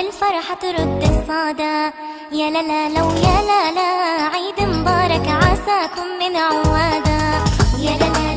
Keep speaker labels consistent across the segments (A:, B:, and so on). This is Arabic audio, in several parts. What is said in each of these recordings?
A: والفرحة ترد الصدى يا لا لا لو يا لا لا عيد مبارك عساكم من عوادا. يا لا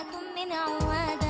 A: امرأة من عوادة.